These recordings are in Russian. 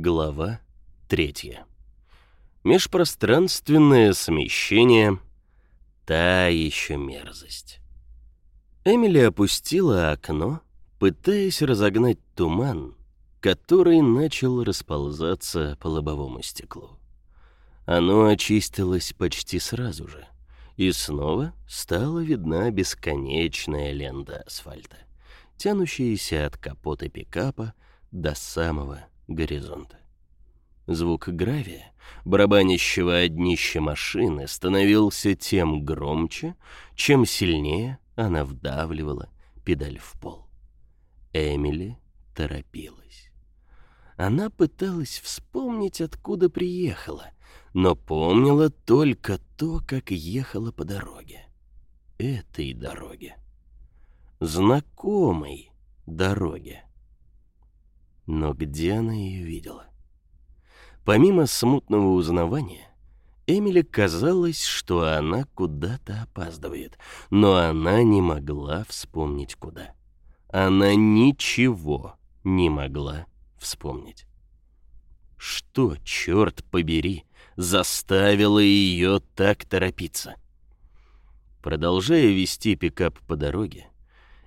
Глава третья. Межпространственное смещение — та еще мерзость. Эмили опустила окно, пытаясь разогнать туман, который начал расползаться по лобовому стеклу. Оно очистилось почти сразу же, и снова стала видна бесконечная лента асфальта, тянущаяся от капота пикапа до самого горизонта. Звук гравия, барабанящего о днище машины, становился тем громче, чем сильнее она вдавливала педаль в пол. Эмили торопилась. Она пыталась вспомнить, откуда приехала, но помнила только то, как ехала по дороге. Этой дороге. Знакомой дороге. Но где она ее видела? Помимо смутного узнавания, Эмили казалось, что она куда-то опаздывает, но она не могла вспомнить куда. Она ничего не могла вспомнить. Что, черт побери, заставило ее так торопиться? Продолжая вести пикап по дороге,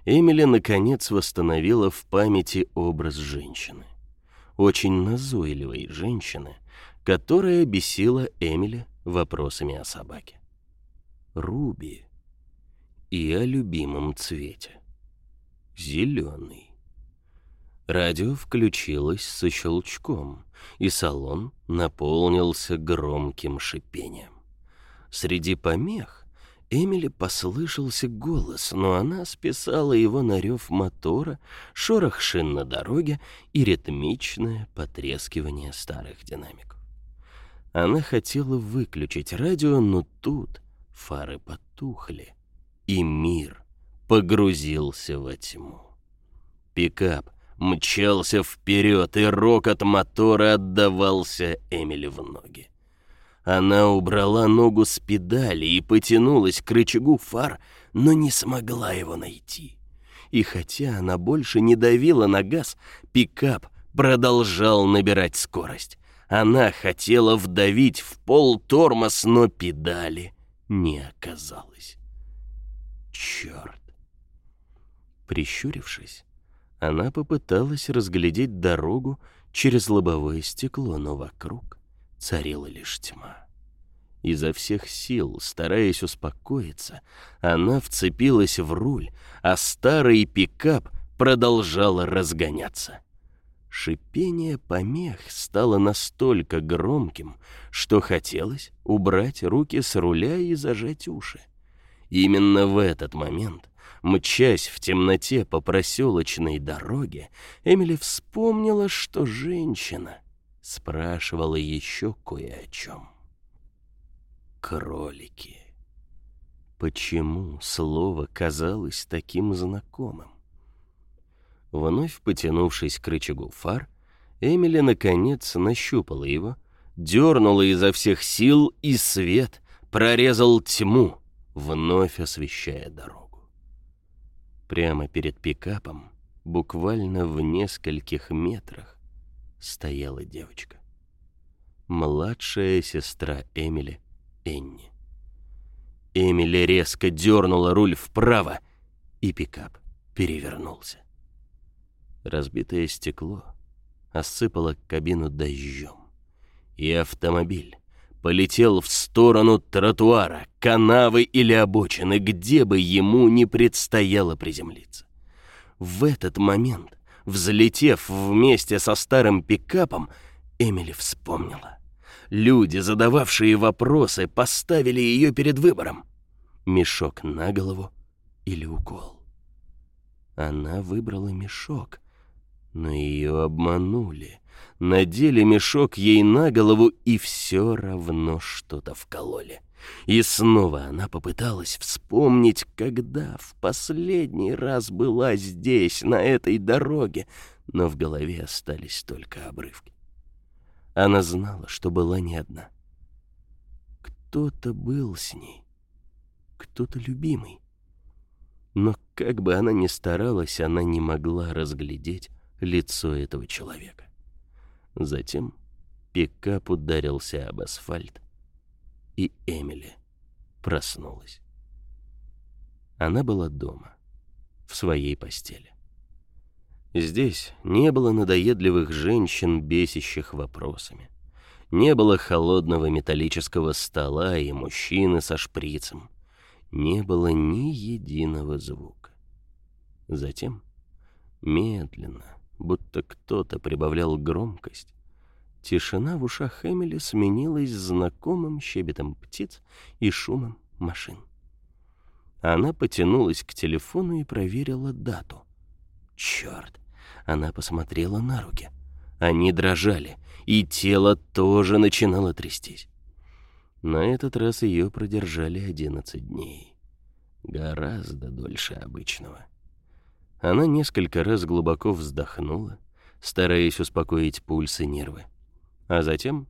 Эмили наконец восстановила в памяти образ женщины. Очень назойливой женщины, которая бесила Эмили вопросами о собаке. Руби. И о любимом цвете. Зеленый. Радио включилось со щелчком, и салон наполнился громким шипением. Среди помех Эмили послышался голос, но она списала его на рев мотора, шорох шин на дороге и ритмичное потрескивание старых динамиков. Она хотела выключить радио, но тут фары потухли, и мир погрузился во тьму. Пикап мчался вперед, и рокот мотора отдавался Эмили в ноги. Она убрала ногу с педали и потянулась к рычагу фар, но не смогла его найти. И хотя она больше не давила на газ, пикап продолжал набирать скорость. Она хотела вдавить в пол тормоз, но педали не оказалось. Черт! Прищурившись, она попыталась разглядеть дорогу через лобовое стекло, но вокруг царила лишь тьма. Изо всех сил, стараясь успокоиться, она вцепилась в руль, а старый пикап продолжал разгоняться. Шипение помех стало настолько громким, что хотелось убрать руки с руля и зажать уши. Именно в этот момент, мчась в темноте по проселочной дороге, Эмили вспомнила, что женщина спрашивала еще кое о чем. Кролики. Почему слово казалось таким знакомым? Вновь потянувшись к рычагу фар, Эмили наконец нащупала его, дернула изо всех сил, и свет прорезал тьму, вновь освещая дорогу. Прямо перед пикапом, буквально в нескольких метрах, стояла девочка. Младшая сестра Эмили, Энни. Эмили резко дернула руль вправо, и пикап перевернулся. Разбитое стекло осыпало кабину дождем, и автомобиль полетел в сторону тротуара, канавы или обочины, где бы ему не предстояло приземлиться. В этот момент Взлетев вместе со старым пикапом, Эмили вспомнила. Люди, задававшие вопросы, поставили ее перед выбором. Мешок на голову или укол. Она выбрала мешок, но ее обманули. Надели мешок ей на голову и все равно что-то вкололи. И снова она попыталась вспомнить, когда в последний раз была здесь, на этой дороге, но в голове остались только обрывки. Она знала, что была не одна. Кто-то был с ней, кто-то любимый. Но как бы она ни старалась, она не могла разглядеть лицо этого человека. Затем пикап ударился об асфальт, и Эмили проснулась. Она была дома, в своей постели. Здесь не было надоедливых женщин, бесящих вопросами. Не было холодного металлического стола и мужчины со шприцем. Не было ни единого звука. Затем, медленно, будто кто-то прибавлял громкость, тишина в ушах Эмили сменилась знакомым щебетом птиц и шумом машин. Она потянулась к телефону и проверила дату. Черт! Она посмотрела на руки. Они дрожали, и тело тоже начинало трястись. На этот раз ее продержали одиннадцать дней. Гораздо дольше обычного. Она несколько раз глубоко вздохнула, стараясь успокоить пульс и нервы. А затем,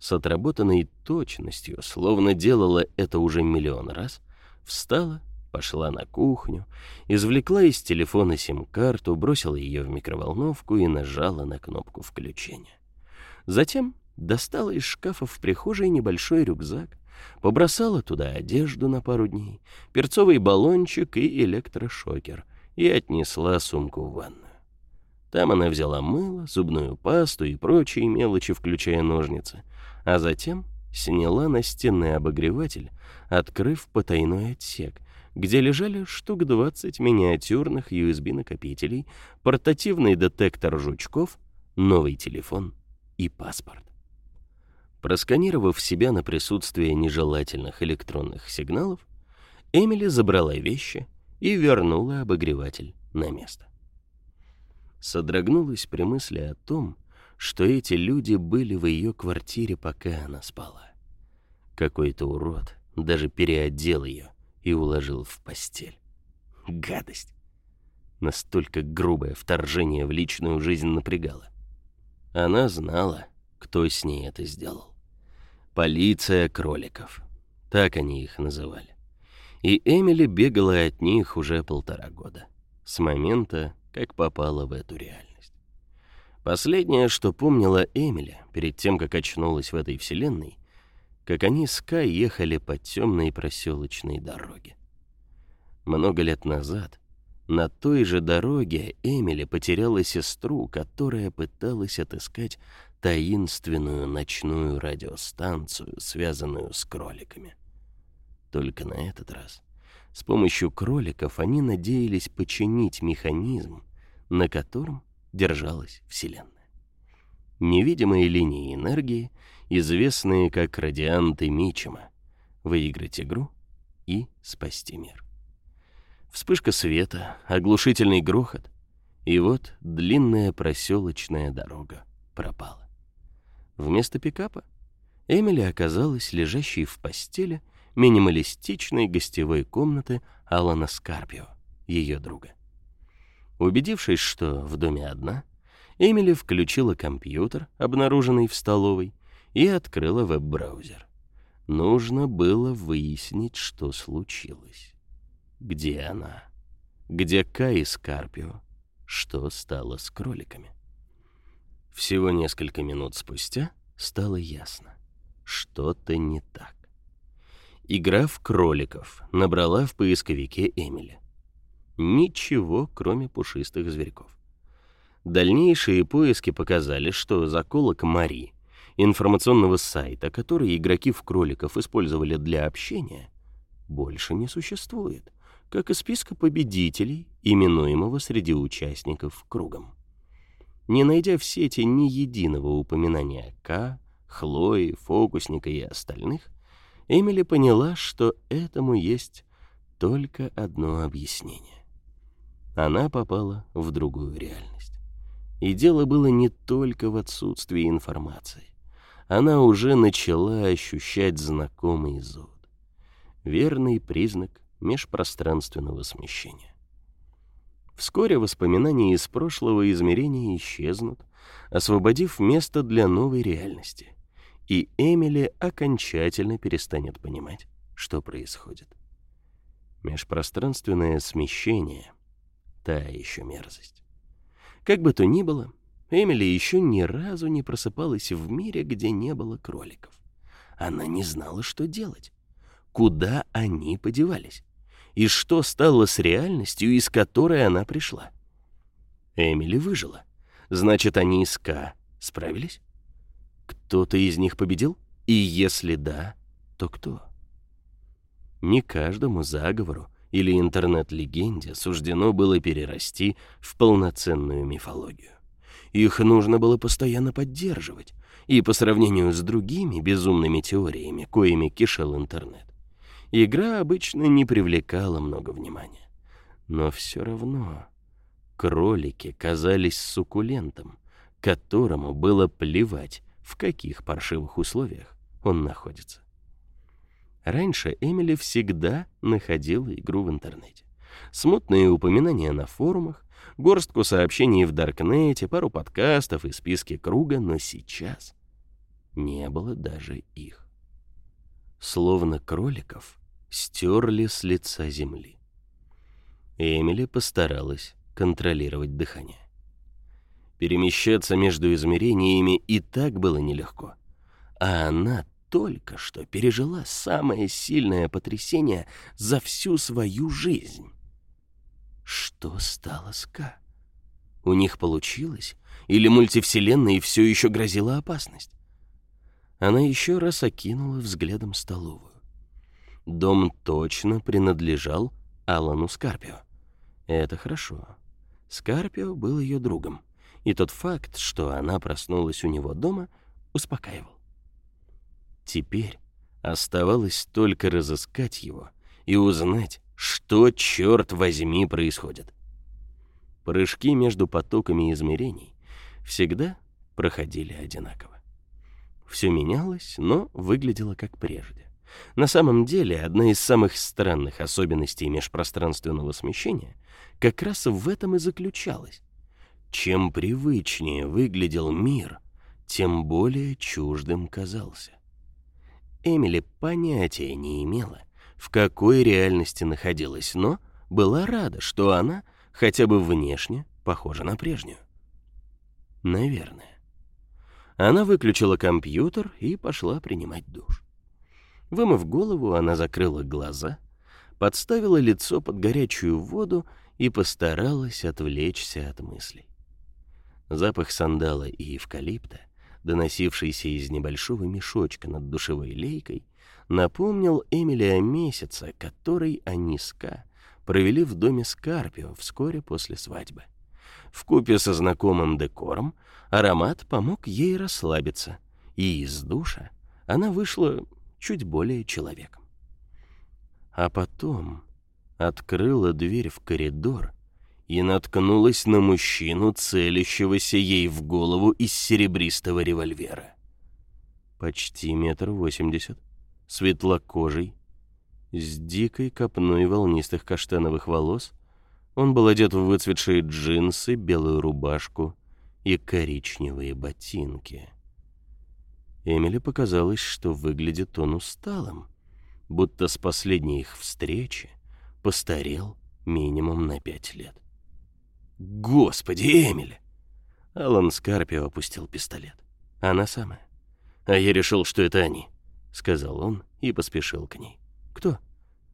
с отработанной точностью, словно делала это уже миллион раз, встала Пошла на кухню, извлекла из телефона сим-карту, бросила ее в микроволновку и нажала на кнопку включения. Затем достала из шкафа в прихожей небольшой рюкзак, побросала туда одежду на пару дней, перцовый баллончик и электрошокер и отнесла сумку в ванную. Там она взяла мыло, зубную пасту и прочие мелочи, включая ножницы, а затем сняла настенный обогреватель, открыв потайной отсек, где лежали штук 20 миниатюрных USB-накопителей, портативный детектор жучков, новый телефон и паспорт. Просканировав себя на присутствие нежелательных электронных сигналов, Эмили забрала вещи и вернула обогреватель на место. Содрогнулась при мысли о том, что эти люди были в ее квартире, пока она спала. Какой-то урод даже переодел ее и уложил в постель. Гадость. Настолько грубое вторжение в личную жизнь напрягало. Она знала, кто с ней это сделал. Полиция кроликов. Так они их называли. И Эмили бегала от них уже полтора года. С момента, как попала в эту реальность. Последнее, что помнила Эмили перед тем, как очнулась в этой вселенной, как они с Кай ехали по темной проселочной дороге. Много лет назад на той же дороге Эмили потеряла сестру, которая пыталась отыскать таинственную ночную радиостанцию, связанную с кроликами. Только на этот раз с помощью кроликов они надеялись починить механизм, на котором держалась Вселенная. Невидимые линии энергии известные как радианты Мичема, выиграть игру и спасти мир. Вспышка света, оглушительный грохот, и вот длинная проселочная дорога пропала. Вместо пикапа Эмили оказалась лежащей в постели минималистичной гостевой комнаты Алана Скарпио, ее друга. Убедившись, что в доме одна, Эмили включила компьютер, обнаруженный в столовой, и открыла веб-браузер. Нужно было выяснить, что случилось. Где она? Где Кай Скарпио? Что стало с кроликами? Всего несколько минут спустя стало ясно. Что-то не так. Игра в кроликов набрала в поисковике Эмили. Ничего, кроме пушистых зверьков. Дальнейшие поиски показали, что заколок Мари информационного сайта, который игроки в кроликов использовали для общения, больше не существует, как и списка победителей, именуемого среди участников кругом. Не найдя в сети ни единого упоминания К, Хлои, фокусника и остальных, Эмили поняла, что этому есть только одно объяснение. Она попала в другую реальность. И дело было не только в отсутствии информации она уже начала ощущать знакомый зуд. Верный признак межпространственного смещения. Вскоре воспоминания из прошлого измерения исчезнут, освободив место для новой реальности, и Эмили окончательно перестанет понимать, что происходит. Межпространственное смещение — та еще мерзость. Как бы то ни было, Эмили еще ни разу не просыпалась в мире, где не было кроликов. Она не знала, что делать. Куда они подевались? И что стало с реальностью, из которой она пришла? Эмили выжила. Значит, они с К справились? Кто-то из них победил? И если да, то кто? Не каждому заговору или интернет-легенде суждено было перерасти в полноценную мифологию. Их нужно было постоянно поддерживать, и по сравнению с другими безумными теориями, коими кишел интернет, игра обычно не привлекала много внимания. Но все равно кролики казались суккулентом, которому было плевать, в каких паршивых условиях он находится. Раньше Эмили всегда находила игру в интернете. Смутные упоминания на форумах, горстку сообщений в Даркнете, пару подкастов и списки круга, но сейчас не было даже их. Словно кроликов стерли с лица земли. Эмили постаралась контролировать дыхание. Перемещаться между измерениями и так было нелегко. А она только что пережила самое сильное потрясение за всю свою жизнь. Что стало с Ка? У них получилось? Или мультивселенной все еще грозила опасность? Она еще раз окинула взглядом столовую. Дом точно принадлежал Алану Скарпио. Это хорошо. Скарпио был ее другом, и тот факт, что она проснулась у него дома, успокаивал. Теперь оставалось только разыскать его и узнать, что, черт возьми, происходит. Прыжки между потоками измерений всегда проходили одинаково. Все менялось, но выглядело как прежде. На самом деле, одна из самых странных особенностей межпространственного смещения как раз в этом и заключалась. Чем привычнее выглядел мир, тем более чуждым казался. Эмили понятия не имела, в какой реальности находилась, но была рада, что она хотя бы внешне похожа на прежнюю. Наверное. Она выключила компьютер и пошла принимать душ. Вымыв голову, она закрыла глаза, подставила лицо под горячую воду и постаралась отвлечься от мыслей. Запах сандала и эвкалипта, доносившийся из небольшого мешочка над душевой лейкой, напомнил Эмили о месяце, который они с Ка провели в доме Скарпио вскоре после свадьбы. В купе со знакомым декором аромат помог ей расслабиться, и из душа она вышла чуть более человеком. А потом открыла дверь в коридор и наткнулась на мужчину, целящегося ей в голову из серебристого револьвера. Почти метр восемьдесят, светлокожий, с дикой копной волнистых каштановых волос, он был одет в выцветшие джинсы, белую рубашку и коричневые ботинки. Эмили показалось, что выглядит он усталым, будто с последней их встречи постарел минимум на пять лет. «Господи, Эмили!» Алан Скарпио опустил пистолет. «Она самая. А я решил, что это они», — сказал он и поспешил к ней. «Кто?»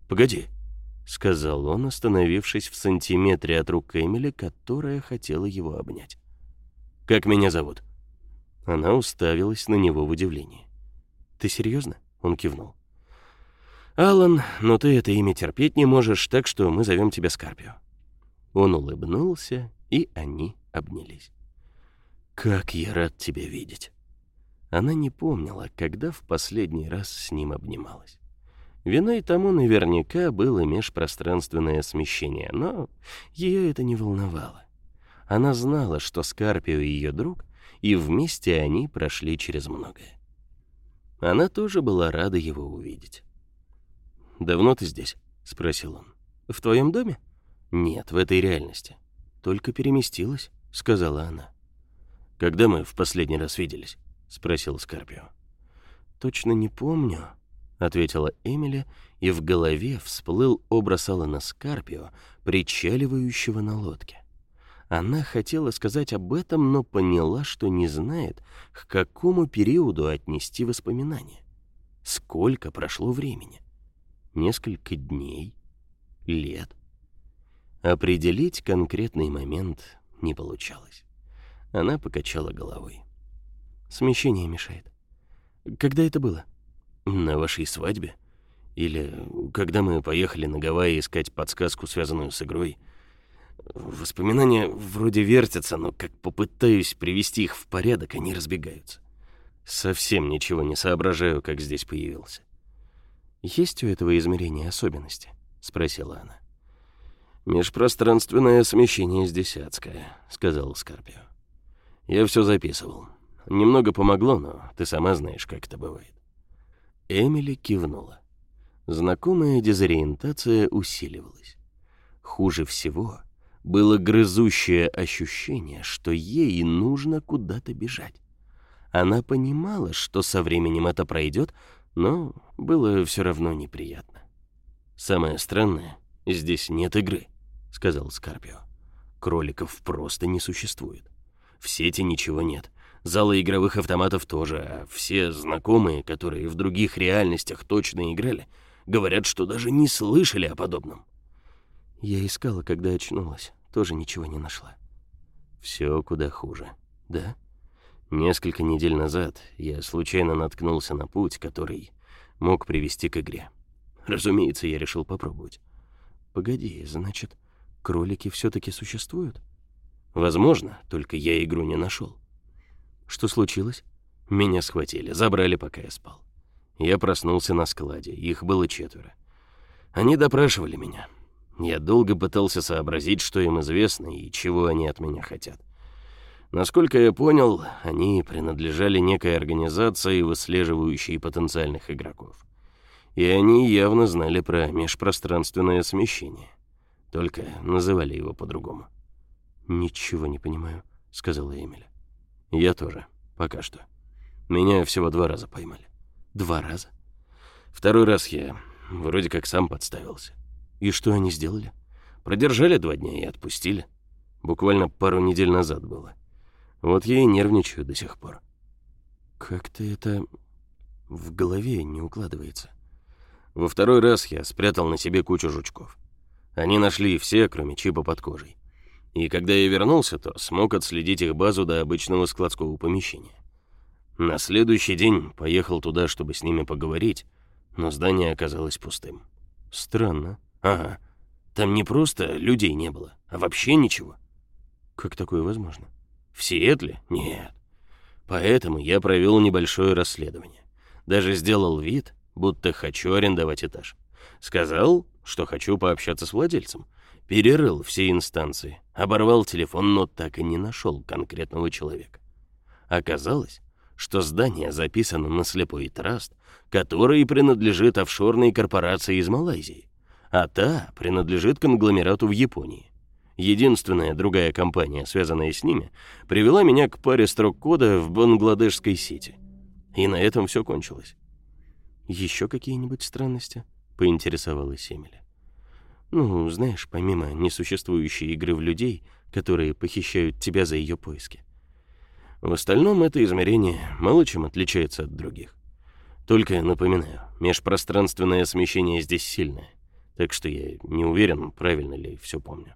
«Погоди», — сказал он, остановившись в сантиметре от рук Эмили, которая хотела его обнять. «Как меня зовут?» Она уставилась на него в удивлении. «Ты серьезно?» — он кивнул. «Алан, но ты это имя терпеть не можешь, так что мы зовем тебя Скарпио». Он улыбнулся, и они обнялись. «Как я рад тебя видеть!» Она не помнила, когда в последний раз с ним обнималась. Виной тому наверняка было межпространственное смещение, но ее это не волновало. Она знала, что Скарпио ее друг, и вместе они прошли через многое. Она тоже была рада его увидеть. «Давно ты здесь?» — спросил он. «В твоем доме?» «Нет, в этой реальности. Только переместилась», — сказала она. «Когда мы в последний раз виделись?» — спросил Скарпио. «Точно не помню», — ответила Эмили, и в голове всплыл образ Алана Скарпио, причаливающего на лодке. Она хотела сказать об этом, но поняла, что не знает, к какому периоду отнести воспоминания. Сколько прошло времени? Несколько дней? Лет? Определить конкретный момент не получалось. Она покачала головой. Смещение мешает. Когда это было? На вашей свадьбе? Или когда мы поехали на Гавайи искать подсказку, связанную с игрой? Воспоминания вроде вертятся, но как попытаюсь привести их в порядок, они разбегаются. Совсем ничего не соображаю, как здесь появился. «Есть у этого измерения особенности?» — спросила она. «Межпространственное смещение здесь адское», — сказал Скорпио. «Я все записывал. Немного помогло, но ты сама знаешь, как это бывает». Эмили кивнула. Знакомая дезориентация усиливалась. Хуже всего было грызущее ощущение, что ей нужно куда-то бежать. Она понимала, что со временем это пройдет, но было все равно неприятно. «Самое странное, здесь нет игры», — сказал Скарпио. «Кроликов просто не существует. В сети ничего нет. Залы игровых автоматов тоже, а все знакомые, которые в других реальностях точно играли, говорят, что даже не слышали о подобном». Я искала, когда очнулась тоже ничего не нашла. Все куда хуже, да? Несколько недель назад я случайно наткнулся на путь, который мог привести к игре. Разумеется, я решил попробовать. Погоди, значит, кролики все таки существуют? Возможно, только я игру не нашел. Что случилось? Меня схватили, забрали, пока я спал. Я проснулся на складе, их было четверо. Они допрашивали меня. Я долго пытался сообразить, что им известно и чего они от меня хотят. Насколько я понял, они принадлежали некой организации, выслеживающей потенциальных игроков. И они явно знали про межпространственное смещение. Только называли его по-другому. «Ничего не понимаю», — сказала Эмили. «Я тоже. Пока что. Меня всего два раза поймали». «Два раза?» Второй раз я вроде как сам подставился. И что они сделали? Продержали два дня и отпустили. Буквально пару недель назад было. Вот я и нервничаю до сих пор. Как-то это в голове не укладывается. Во второй раз я спрятал на себе кучу жучков. Они нашли все, кроме чипа под кожей. И когда я вернулся, то смог отследить их базу до обычного складского помещения. На следующий день поехал туда, чтобы с ними поговорить, но здание оказалось пустым. Странно. Ага. Там не просто людей не было, а вообще ничего. Как такое возможно? В Сиэтле? Нет. Поэтому я провел небольшое расследование. Даже сделал вид, будто хочу арендовать этаж. Сказал, что хочу пообщаться с владельцем. Перерыл все инстанции, оборвал телефон, но так и не нашел конкретного человека. Оказалось, что здание записано на слепой траст, который принадлежит офшорной корпорации из Малайзии а та принадлежит конгломерату в Японии. Единственная другая компания, связанная с ними, привела меня к паре строк кода в бангладешской сети. И на этом все кончилось. Еще какие-нибудь странности? Поинтересовалась Эмили. Ну, знаешь, помимо несуществующей игры в людей, которые похищают тебя за ее поиски. В остальном это измерение мало чем отличается от других. Только напоминаю, межпространственное смещение здесь сильное так что я не уверен, правильно ли все помню.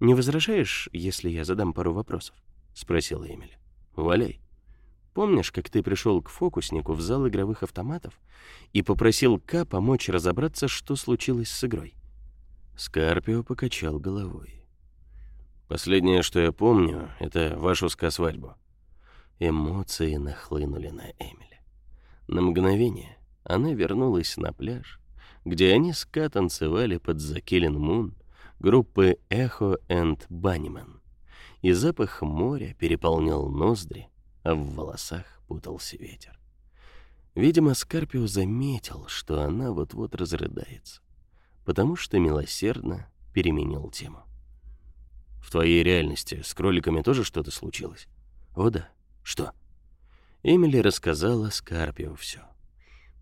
«Не возражаешь, если я задам пару вопросов?» — спросила Эмили. «Валяй. Помнишь, как ты пришел к фокуснику в зал игровых автоматов и попросил К помочь разобраться, что случилось с игрой?» Скарпио покачал головой. «Последнее, что я помню, это вашу ска-свадьбу». Эмоции нахлынули на Эмили. На мгновение она вернулась на пляж, где они с Ка танцевали под Закелен Мун группы Эхо энд Баннимен. И запах моря переполнял ноздри, а в волосах путался ветер. Видимо, Скарпио заметил, что она вот-вот разрыдается, потому что милосердно переменил тему. «В твоей реальности с кроликами тоже что-то случилось?» «О да. Что?» Эмили рассказала Скарпио все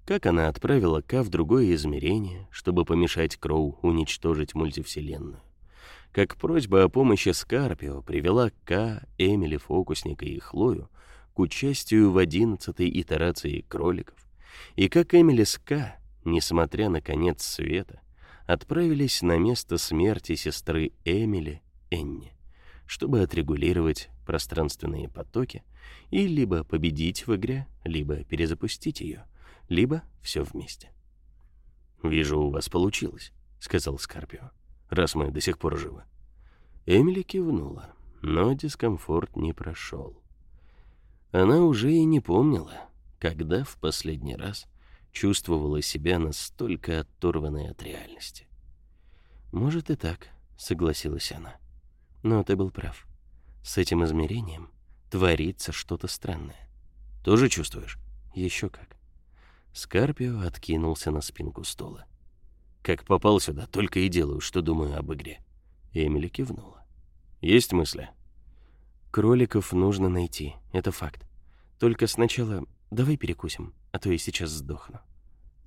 как она отправила Ка в другое измерение, чтобы помешать Кроу уничтожить мультивселенную, как просьба о помощи Скарпио привела К, Эмили, Фокусника и Хлою к участию в одиннадцатой итерации кроликов, и как Эмили с К, несмотря на конец света, отправились на место смерти сестры Эмили, Энни, чтобы отрегулировать пространственные потоки и либо победить в игре, либо перезапустить ее, либо все вместе. «Вижу, у вас получилось», — сказал Скарпио, «раз мы до сих пор живы». Эмили кивнула, но дискомфорт не прошел. Она уже и не помнила, когда в последний раз чувствовала себя настолько оторванной от реальности. «Может и так», — согласилась она. «Но ты был прав. С этим измерением творится что-то странное. Тоже чувствуешь? Еще как». Скарпио откинулся на спинку стула. «Как попал сюда, только и делаю, что думаю об игре». Эмили кивнула. «Есть мысли?» «Кроликов нужно найти, это факт. Только сначала давай перекусим, а то я сейчас сдохну».